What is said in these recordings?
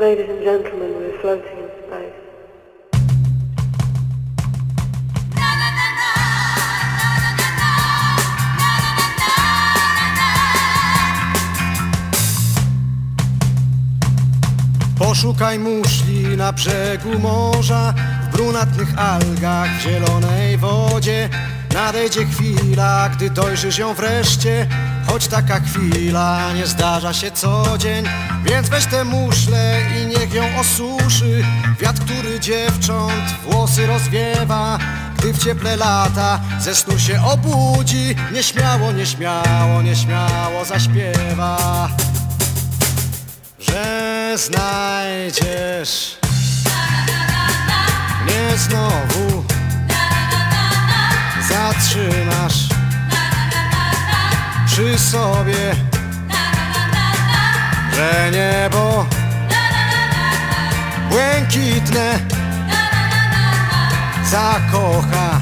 Ladies and gentlemen, we're floating in space. Poszukaj muszli na brzegu morza W brunatnych algach, w zielonej wodzie Nadejdzie chwila, gdy dojrzysz ją wreszcie Choć taka chwila nie zdarza się co dzień Więc weź tę muszlę i niech ją osuszy. Wiatr, który dziewcząt włosy rozwiewa Gdy w cieple lata ze snu się obudzi. Nieśmiało, nieśmiało, nieśmiało zaśpiewa że znajdziesz mnie znowu. Zatrzymasz przy sobie że niebo błękitne zakocha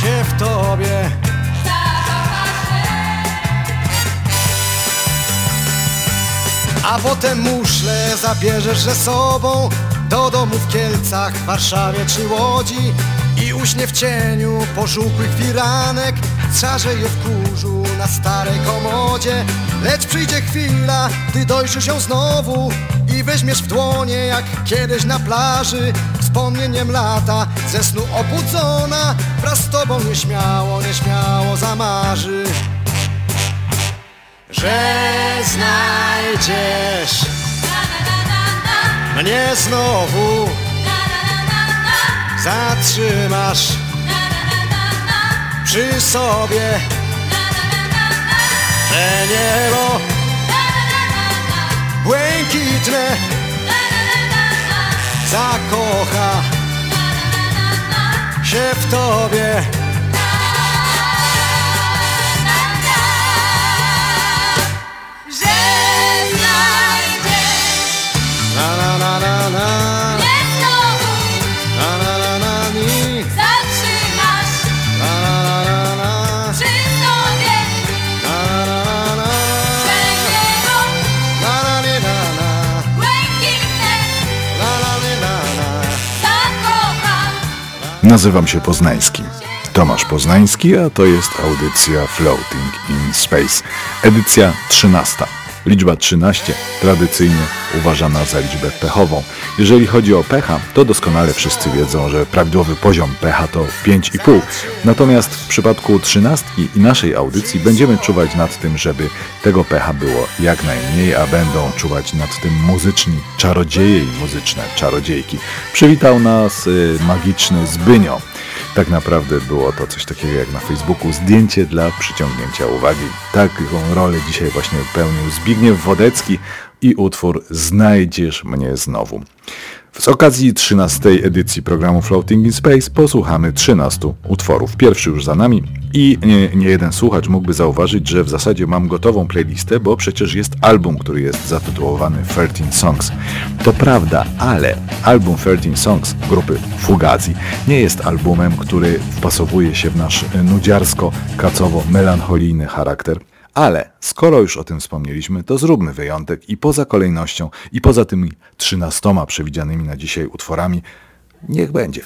się w tobie. A potem muszle zabierzesz ze sobą Do domu w Kielcach, Warszawie czy Łodzi I uśnie w cieniu pożółkłych firanek Szarzeje w kurzu na starej komodzie. Lecz przyjdzie chwila, gdy dojrzysz ją znowu I weźmiesz w dłonie jak kiedyś na plaży. Wspomnieniem lata ze snu obudzona Wraz z tobą nieśmiało, nieśmiało zamarzy. Że znajdziesz mnie znowu. Zatrzymasz przy sobie. Że niebo błękitne zakocha się w tobie. Że znajdziesz na na na na Nazywam się Poznański. Tomasz Poznański, a to jest audycja Floating in Space. Edycja 13. Liczba 13 tradycyjnie uważana za liczbę pechową. Jeżeli chodzi o pecha, to doskonale wszyscy wiedzą, że prawidłowy poziom pecha to 5,5. Natomiast w przypadku 13 i naszej audycji będziemy czuwać nad tym, żeby tego pecha było jak najmniej, a będą czuwać nad tym muzyczni czarodzieje i muzyczne czarodziejki. Przywitał nas y, magiczny Zbynio. Tak naprawdę było to coś takiego jak na Facebooku zdjęcie dla przyciągnięcia uwagi. Taką rolę dzisiaj właśnie pełnił Zbigniew Wodecki i utwór Znajdziesz mnie znowu. Z okazji 13 edycji programu Floating in Space posłuchamy 13 utworów. Pierwszy już za nami i nie, nie jeden słuchacz mógłby zauważyć, że w zasadzie mam gotową playlistę, bo przecież jest album, który jest zatytułowany 13 Songs. To prawda, ale album 13 Songs grupy Fugazi nie jest albumem, który wpasowuje się w nasz nudziarsko-kacowo-melancholijny charakter. Ale skoro już o tym wspomnieliśmy, to zróbmy wyjątek i poza kolejnością, i poza tymi trzynastoma przewidzianymi na dzisiaj utworami, niech będzie.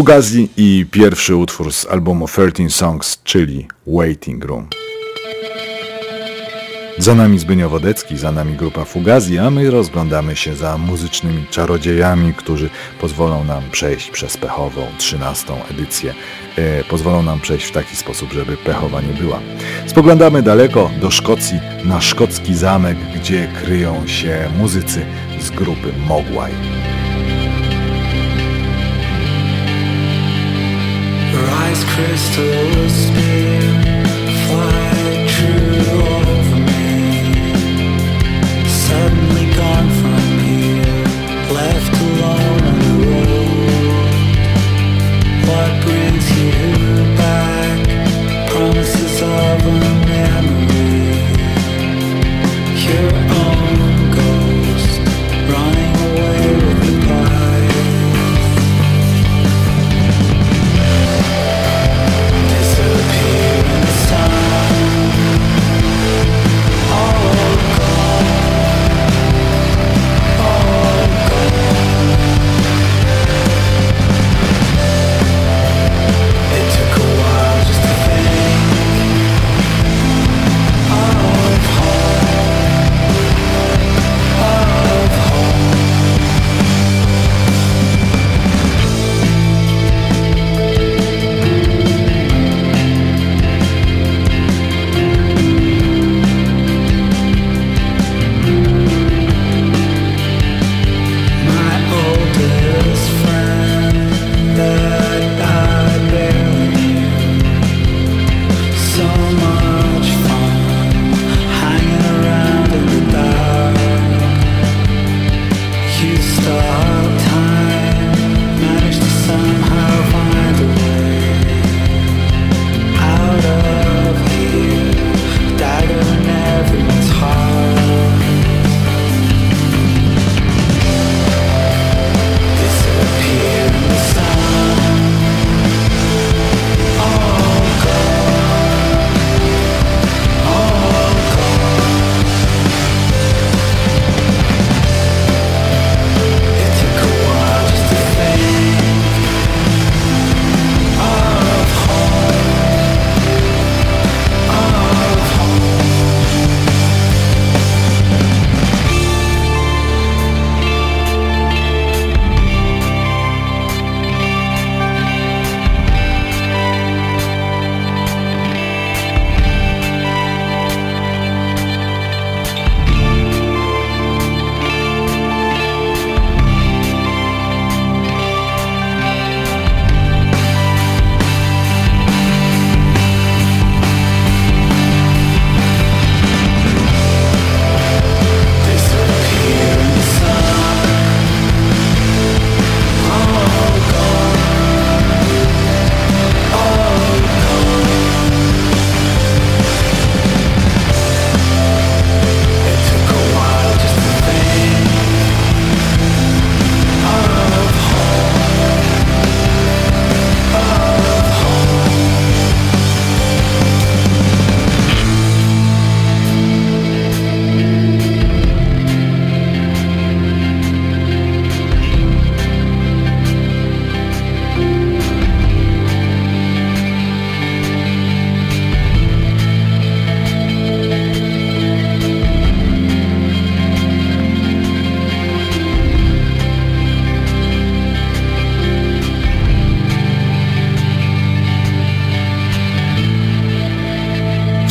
Fugazi i pierwszy utwór z albumu 13 Songs, czyli Waiting Room. Za nami Zbynio Wodecki, za nami grupa Fugazi, a my rozglądamy się za muzycznymi czarodziejami, którzy pozwolą nam przejść przez pechową 13 edycję. E, pozwolą nam przejść w taki sposób, żeby pechowa nie była. Spoglądamy daleko do Szkocji, na szkocki zamek, gdzie kryją się muzycy z grupy Mogwai. What brings you back? Promises of a memory.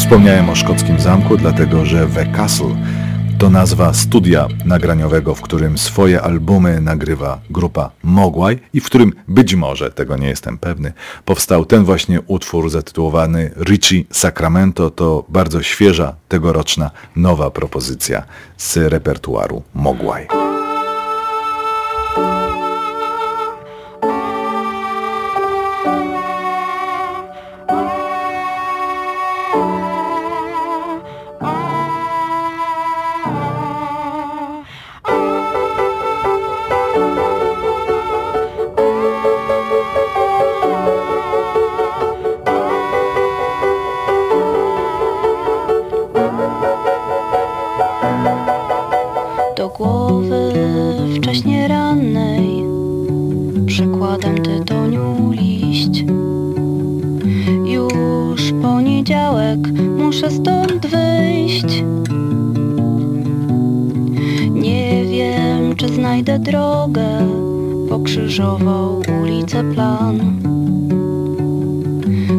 Wspomniałem o szkockim zamku, dlatego że The Castle to nazwa studia nagraniowego, w którym swoje albumy nagrywa grupa Mogwai i w którym być może, tego nie jestem pewny, powstał ten właśnie utwór zatytułowany Richie Sacramento. To bardzo świeża, tegoroczna, nowa propozycja z repertuaru Mogwai. przykładem tytoniu liść. Już poniedziałek, muszę stąd wyjść. Nie wiem, czy znajdę drogę, pokrzyżował ulicę plan.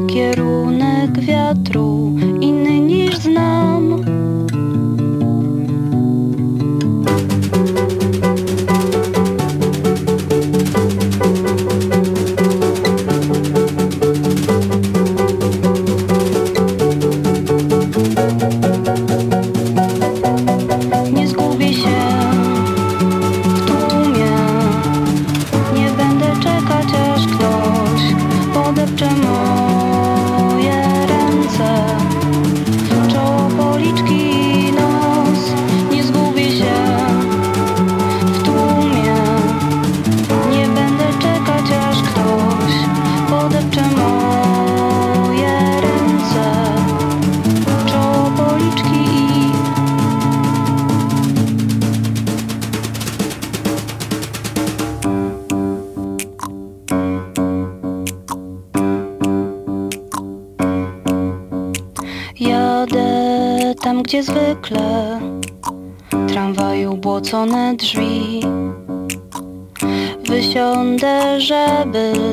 Kierunek wiatru inny niż znam. żeby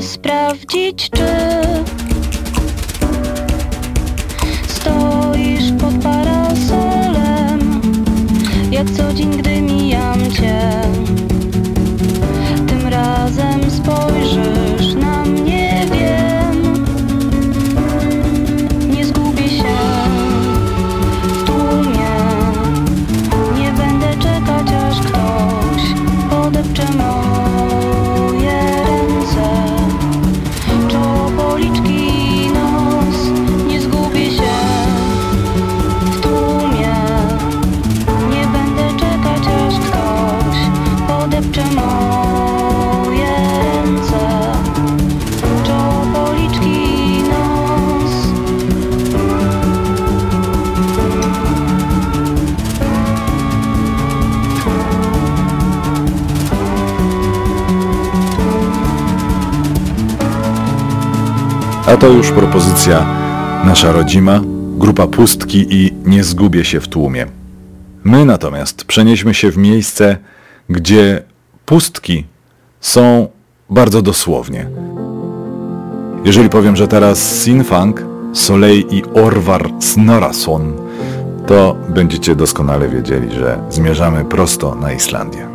to już propozycja Nasza Rodzima, grupa Pustki i Nie zgubię się w tłumie. My natomiast przenieśmy się w miejsce, gdzie pustki są bardzo dosłownie. Jeżeli powiem, że teraz Sinfang, Soleil i Orvar Snorason, to będziecie doskonale wiedzieli, że zmierzamy prosto na Islandię.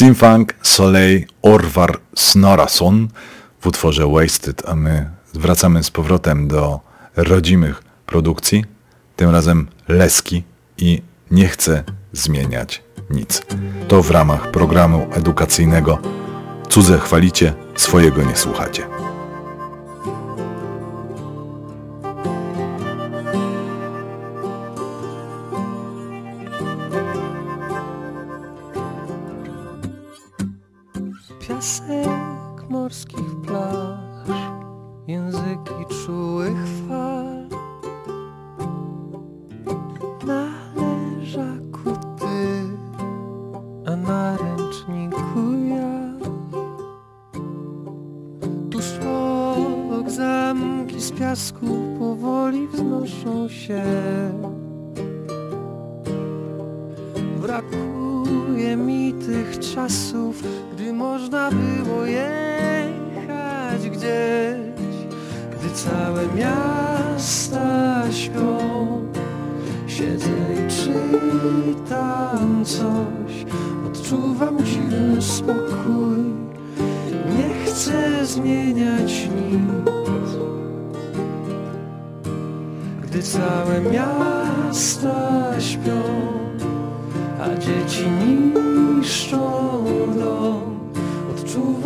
Simfang Soleil Orvar Snorason w utworze Wasted, a my wracamy z powrotem do rodzimych produkcji, tym razem Leski i Nie chcę zmieniać nic. To w ramach programu edukacyjnego Cudze chwalicie, swojego nie słuchacie.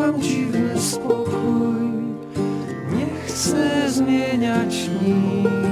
Odczuwam dziwny spokój, nie chcę zmieniać nic.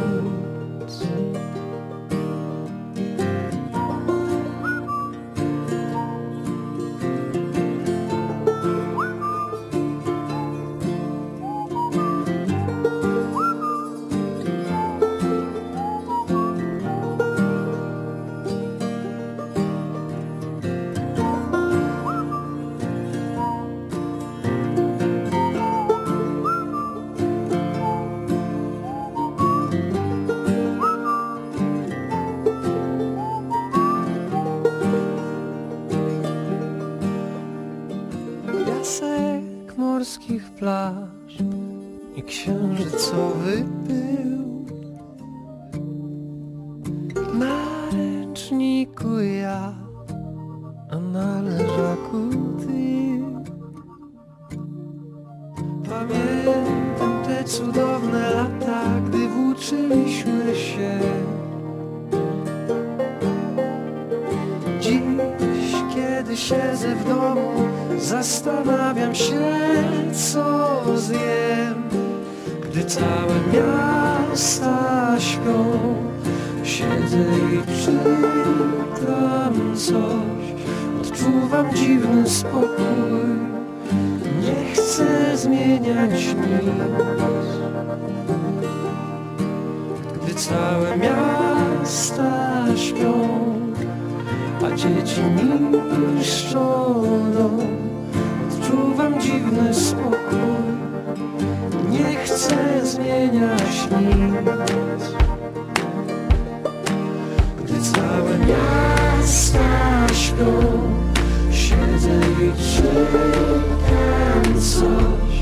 Czytam coś.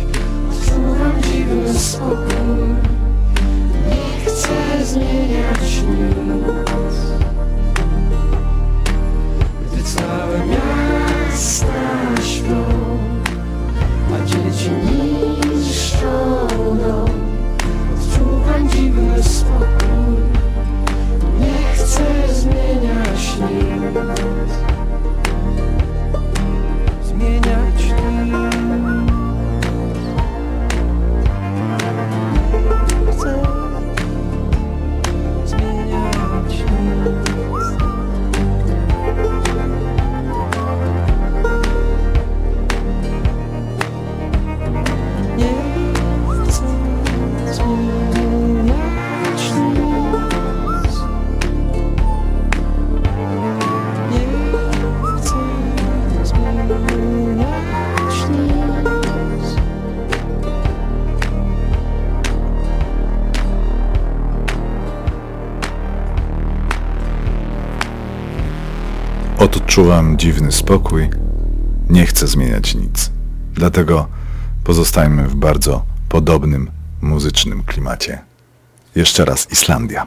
Odczuwam dziwny spokój, nie chcę zmieniać nic. Gdy całe miasta śpią, a dzieci niszczą dom, odczuwam dziwny spokój. Odczuwam dziwny spokój, nie chcę zmieniać nic. Dlatego pozostajmy w bardzo podobnym muzycznym klimacie. Jeszcze raz Islandia.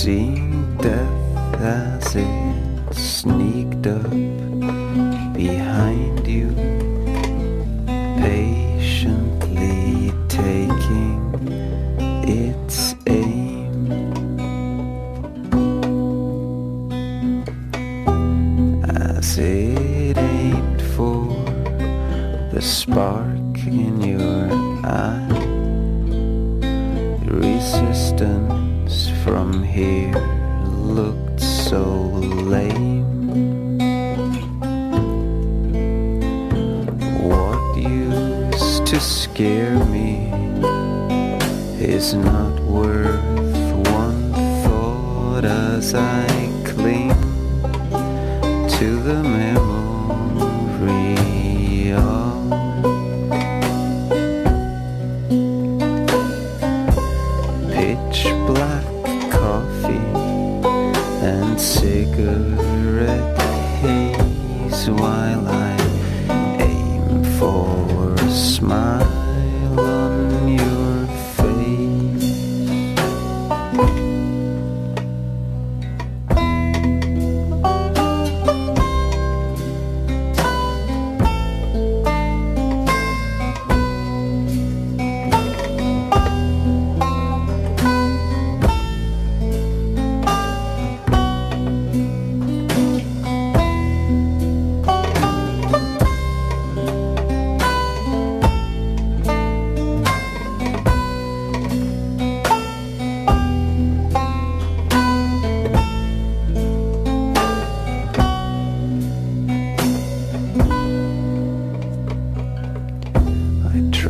Seen death as it sneaked up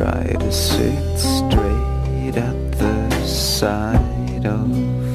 try to sit straight at the side of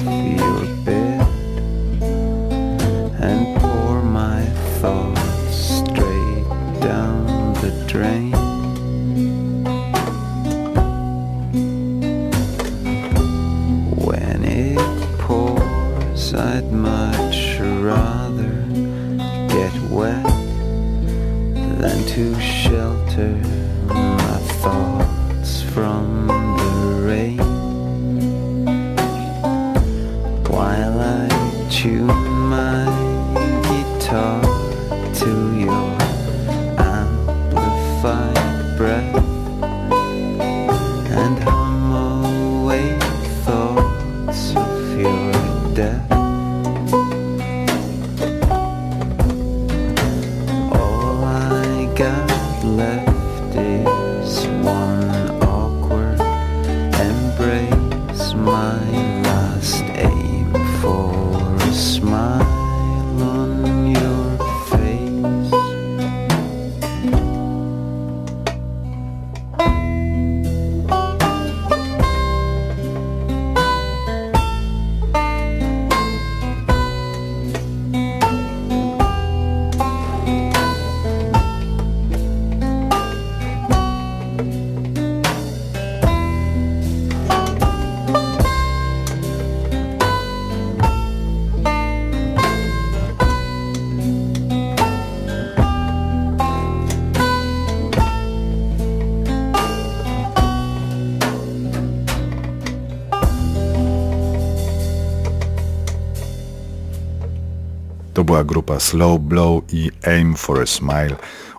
To była grupa Slow Blow i Aim for a Smile,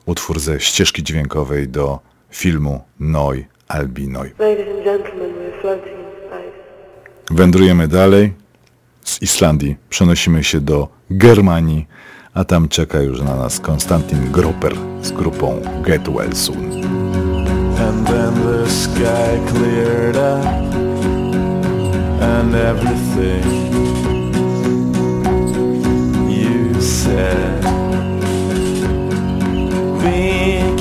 utwór ze ścieżki dźwiękowej do filmu Noi Albinoi. Wędrujemy dalej. Z Islandii przenosimy się do Germanii, a tam czeka już na nas Konstantin Groper z grupą Get Well Soon. And then the sky cleared up and everything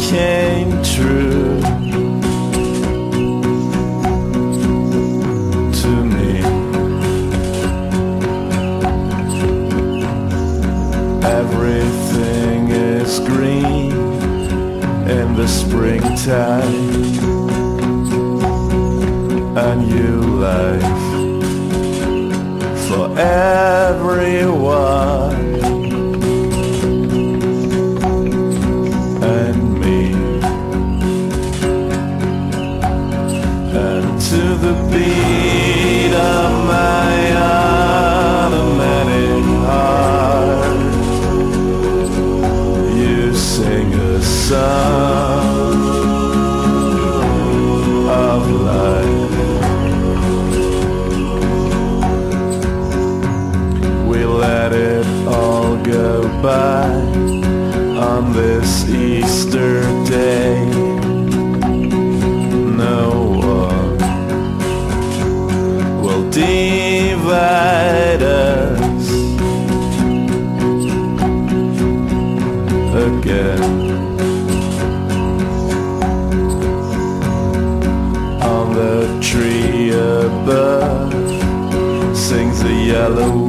became true to me. Everything is green in the springtime. A new life for everyone go by on this Easter day. No one will divide us again. On the tree above sings a yellow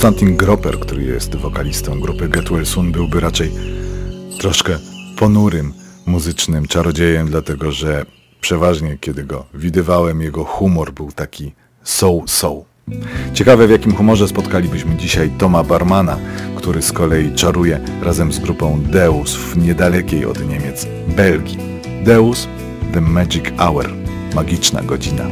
Konstantin Groper, który jest wokalistą grupy Get Well Soon, byłby raczej troszkę ponurym muzycznym czarodziejem, dlatego że przeważnie kiedy go widywałem, jego humor był taki so-so. Ciekawe w jakim humorze spotkalibyśmy dzisiaj Toma Barmana, który z kolei czaruje razem z grupą Deus w niedalekiej od Niemiec Belgii. Deus The Magic Hour, magiczna godzina.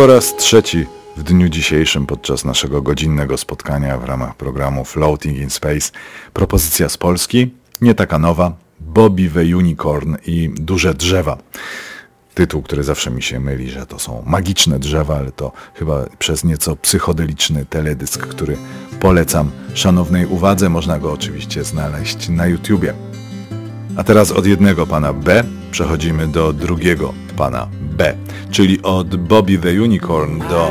Po raz trzeci w dniu dzisiejszym podczas naszego godzinnego spotkania w ramach programu Floating in Space propozycja z Polski, nie taka nowa, Bobby the Unicorn i Duże Drzewa. Tytuł, który zawsze mi się myli, że to są magiczne drzewa, ale to chyba przez nieco psychodeliczny teledysk, który polecam szanownej uwadze. Można go oczywiście znaleźć na YouTubie. A teraz od jednego pana B przechodzimy do drugiego pana B, czyli od Bobby the Unicorn do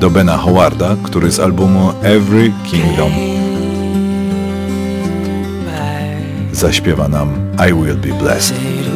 do Bena Howarda, który z albumu Every Kingdom zaśpiewa nam I Will Be Blessed.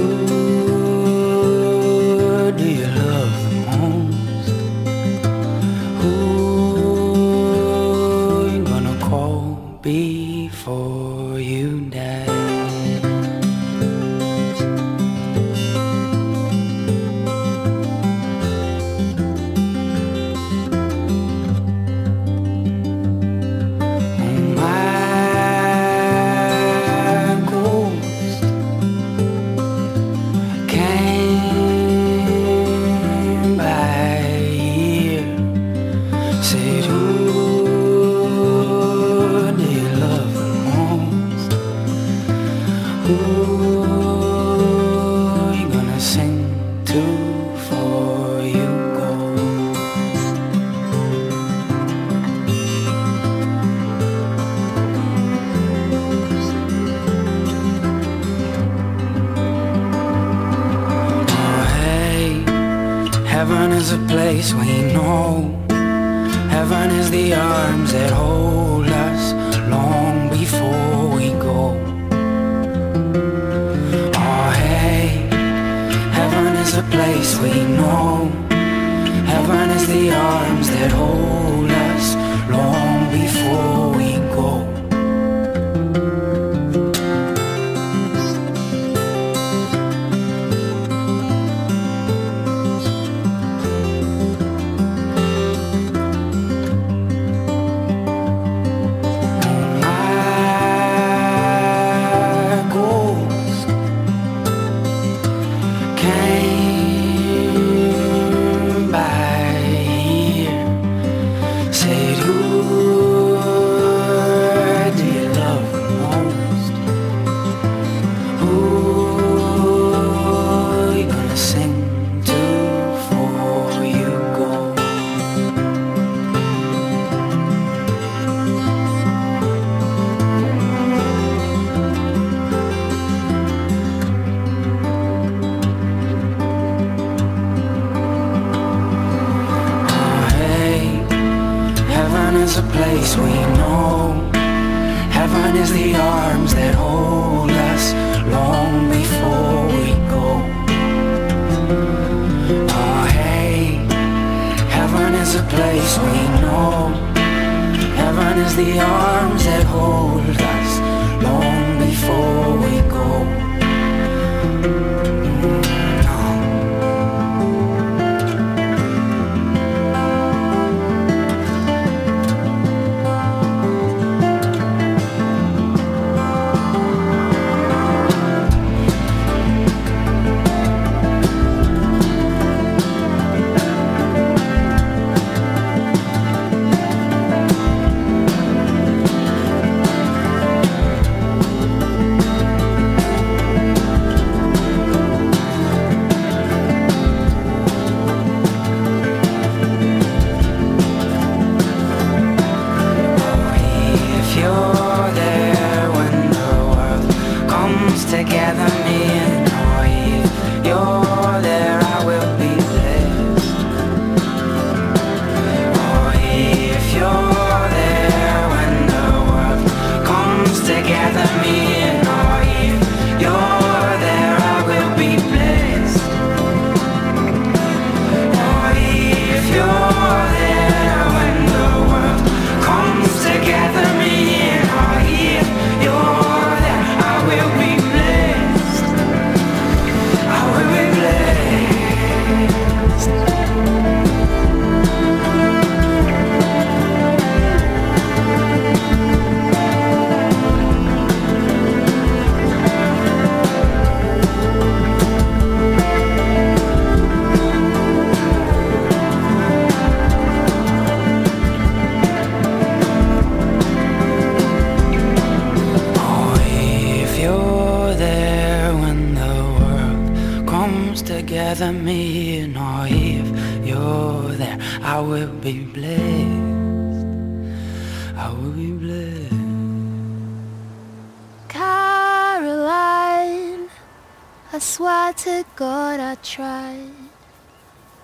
God I tried.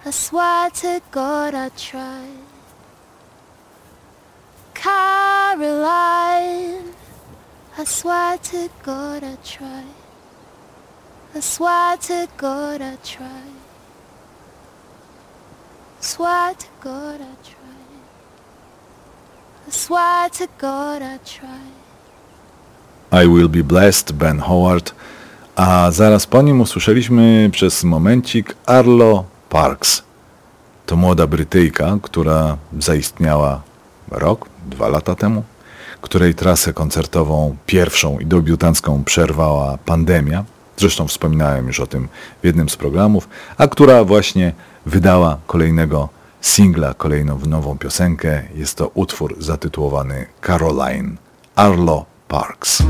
I swear to God I tried. Caroline, I swear to God I tried. I swear to God I tried. I swear to God I tried. I swear to God I tried. I will be blessed, Ben Howard a zaraz po nim usłyszeliśmy przez momencik Arlo Parks. To młoda Brytyjka, która zaistniała rok, dwa lata temu, której trasę koncertową pierwszą i debiutancką przerwała pandemia. Zresztą wspominałem już o tym w jednym z programów, a która właśnie wydała kolejnego singla, kolejną nową piosenkę. Jest to utwór zatytułowany Caroline Arlo Parks.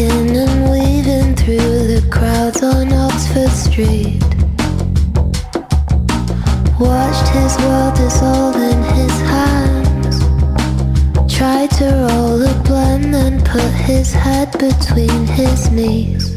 And weaving through the crowds on Oxford Street. Watched his world dissolve in his hands. Tried to roll a blunt, and put his head between his knees.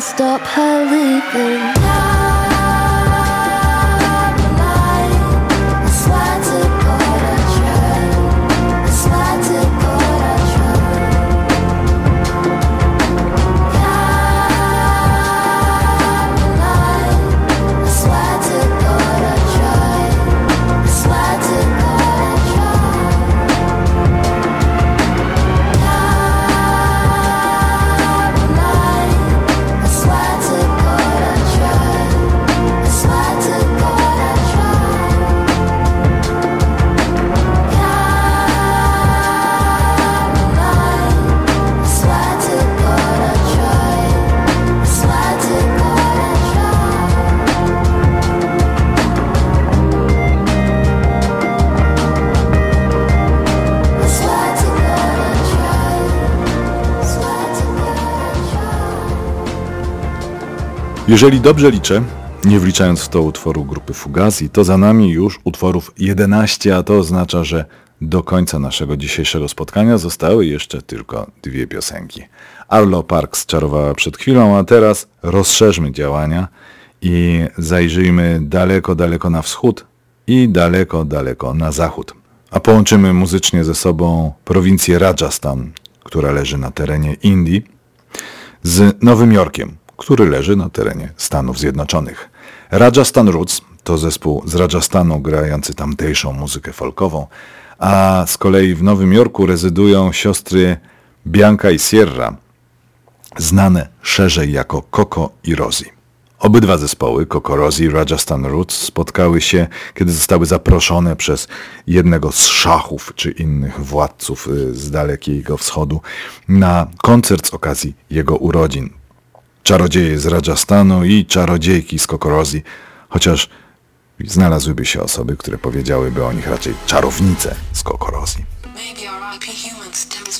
Stop her leaving. Jeżeli dobrze liczę, nie wliczając w to utworu grupy Fugazi, to za nami już utworów 11, a to oznacza, że do końca naszego dzisiejszego spotkania zostały jeszcze tylko dwie piosenki. Arlo Parks czarowała przed chwilą, a teraz rozszerzmy działania i zajrzyjmy daleko, daleko na wschód i daleko, daleko na zachód. A połączymy muzycznie ze sobą prowincję Rajasthan, która leży na terenie Indii, z Nowym Jorkiem, który leży na terenie Stanów Zjednoczonych. Rajasthan Roots to zespół z Rajasthanu grający tamtejszą muzykę folkową, a z kolei w Nowym Jorku rezydują siostry Bianca i Sierra, znane szerzej jako Coco i Rosie. Obydwa zespoły, Coco Rosie i Rajasthan Roots, spotkały się, kiedy zostały zaproszone przez jednego z szachów czy innych władców y, z dalekiego wschodu na koncert z okazji jego urodzin. Czarodzieje z Rajasthanu i czarodziejki z Rosie, chociaż znalazłyby się osoby, które powiedziałyby o nich raczej czarownice z Coco Rosie. Maybe R.I.P. humans, stands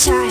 child.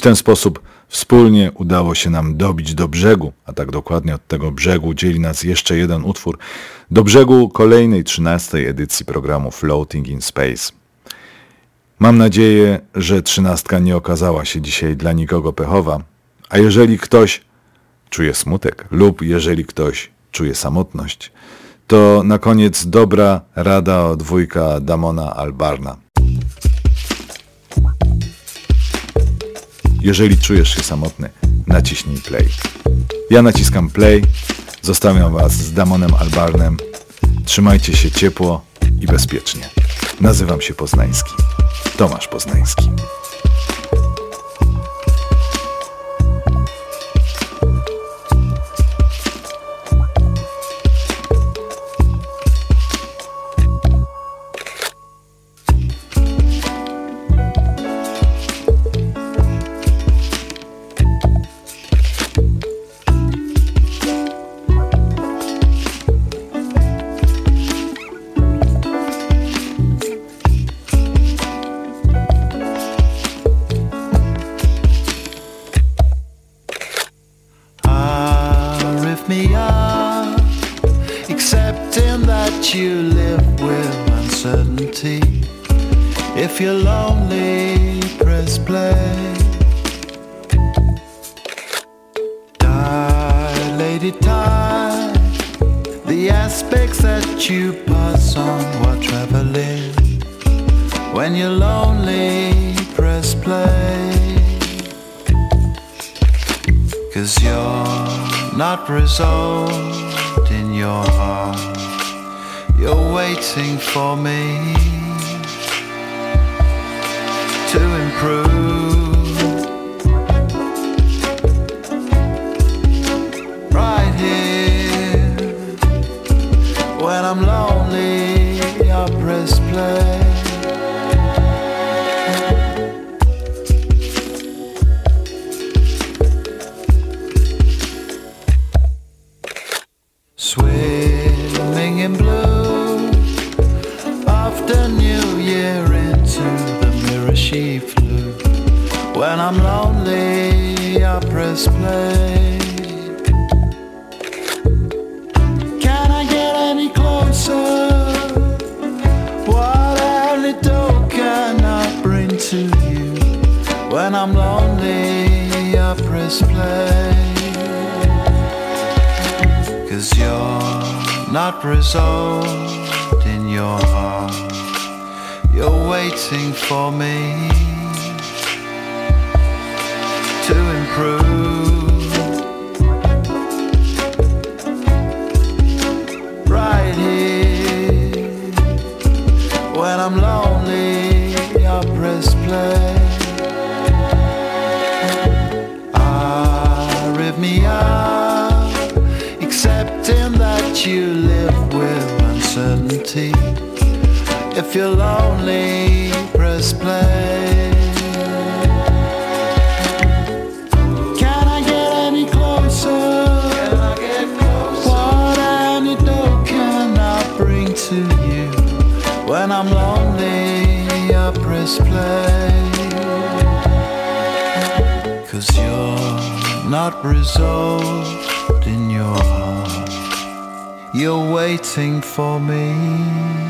W ten sposób wspólnie udało się nam dobić do brzegu, a tak dokładnie od tego brzegu dzieli nas jeszcze jeden utwór, do brzegu kolejnej 13 edycji programu Floating in Space. Mam nadzieję, że trzynastka nie okazała się dzisiaj dla nikogo pechowa, a jeżeli ktoś czuje smutek lub jeżeli ktoś czuje samotność, to na koniec dobra rada od dwójka Damona Albarna. Jeżeli czujesz się samotny, naciśnij play. Ja naciskam play, zostawiam Was z Damonem Albarnem. Trzymajcie się ciepło i bezpiecznie. Nazywam się Poznański. Tomasz Poznański. When I'm lonely I press play I play Cause you're not resolved in your heart. You're waiting for me to improve. Right here, when I'm lonely, If you're lonely, press play. Can I get any closer? What antidote can I bring to you? When I'm lonely, I press play. Cause you're not resolved in your heart. You're waiting for me.